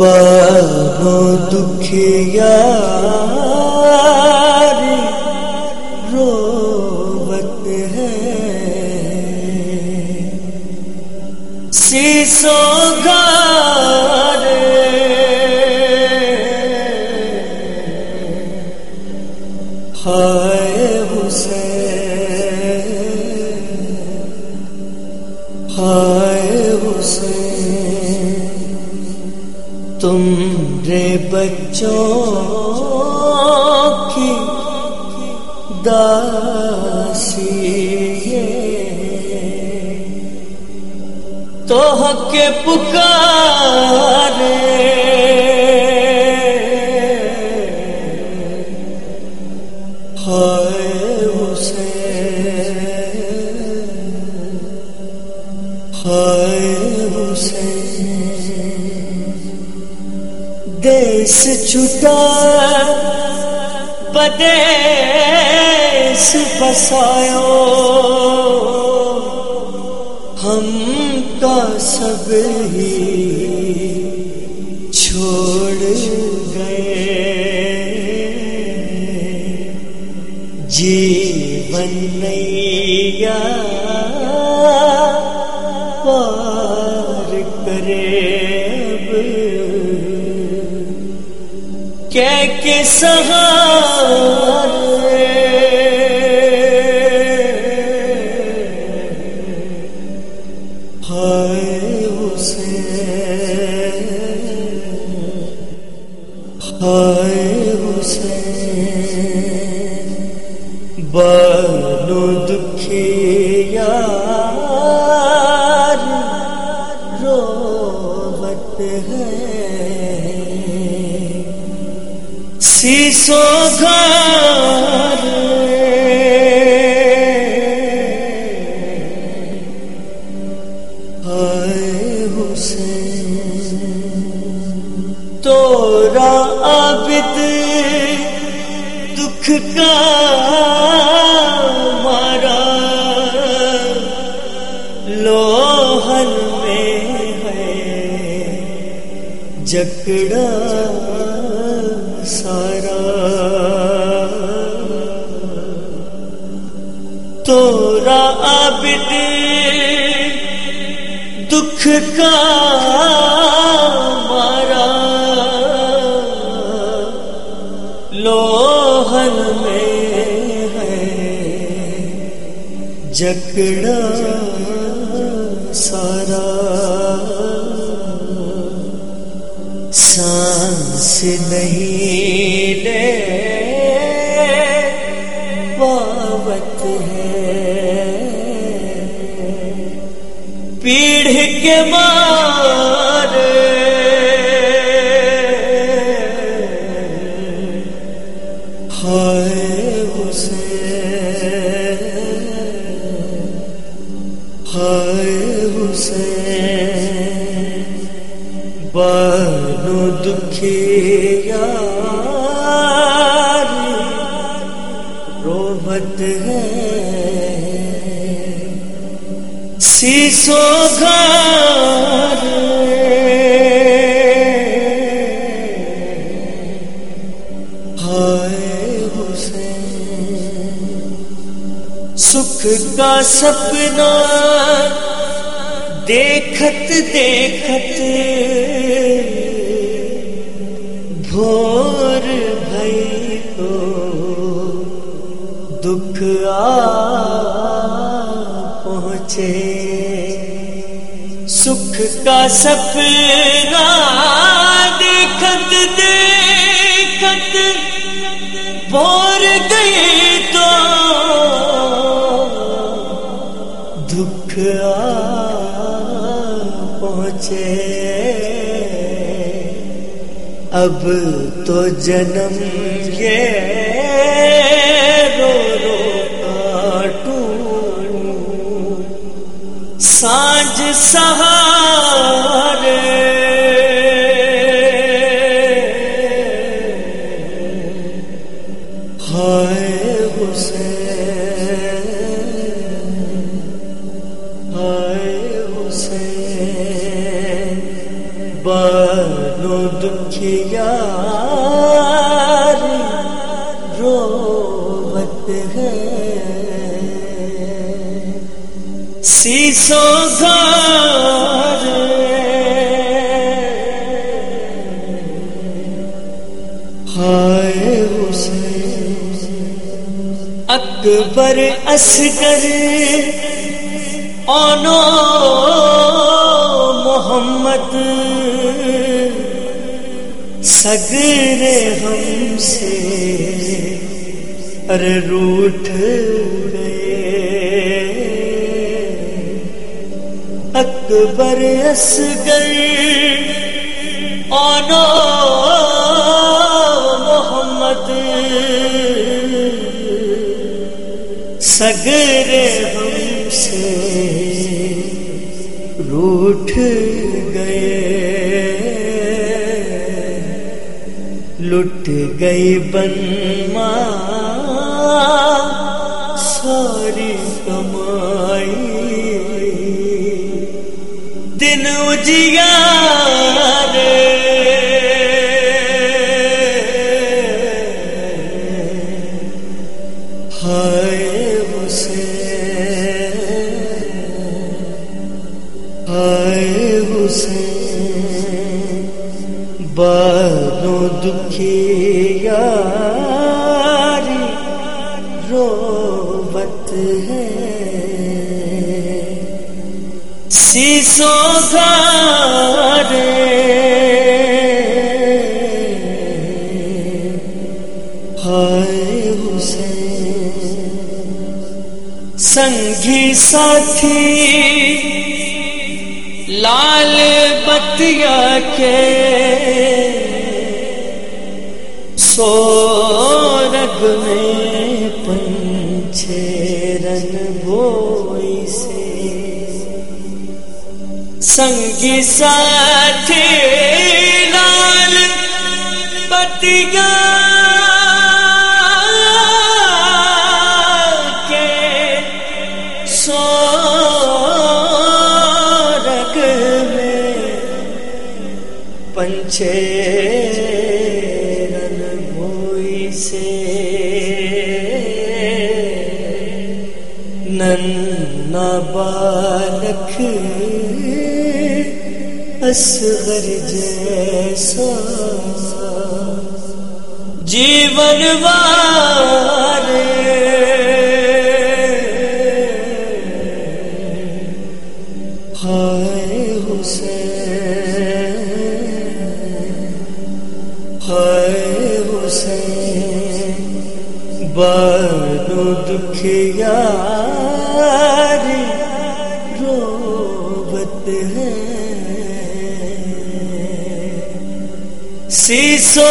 بابو دکھیا روت ہے۔ سیسو بچوں کی داسی تو حق پکارے۔ دیس چھٹا بدیس بساؤ ہم کا سب ہی چھوڑ گئے۔ جیون نیا پار کرے۔ کہ ہائے حسین ہائے حسین بانو دکھیا سیسو گھر ہائے حسین تورا عابد دکھ کا مارا۔ لوہن میں ہے جکڑا سارا۔ دکھ کا مارا لوہن میں ہے جکڑا سارا سانس نہیں لے کے مار۔ ہائے حسین ہائے حسین بانو دکھیا روبت ہے سیسو گھر ہائے حسین، سکھ کا سپنا دیکھت دیکھت بھور بھائی کو دکھ آ پہنچے۔ کا سپنا دیکھت دیکھت بور گئی تو دکھ آ پہنچے۔ اب تو جنم یہ رو رو سہارے۔ ہائے حسین ہائے حسین با بانو دکھیا روت ہے۔ سیسو گھر ہائے اکبر اصغر آنو محمد سگرے ہم سے ارے روٹ اکبر اصغر آنو محمد۔ سگرے ہم سے روٹ گئے۔ لٹ گئی بنما ساری دن اجیا ہائے حسین ہائے حسین دکھی یاری روبت ہے سیسو ہائے حسین، سنگھی ساتھی، لال بتیا کے سو رگ میں پنچھے رن بوئی سنگی ساتھی لال بتیا کے میں پنچے رن سے نن بالک اصغر جیسا۔ جیون والے ہائے حسین ہائے حسین بانو دکھیا۔ سیسو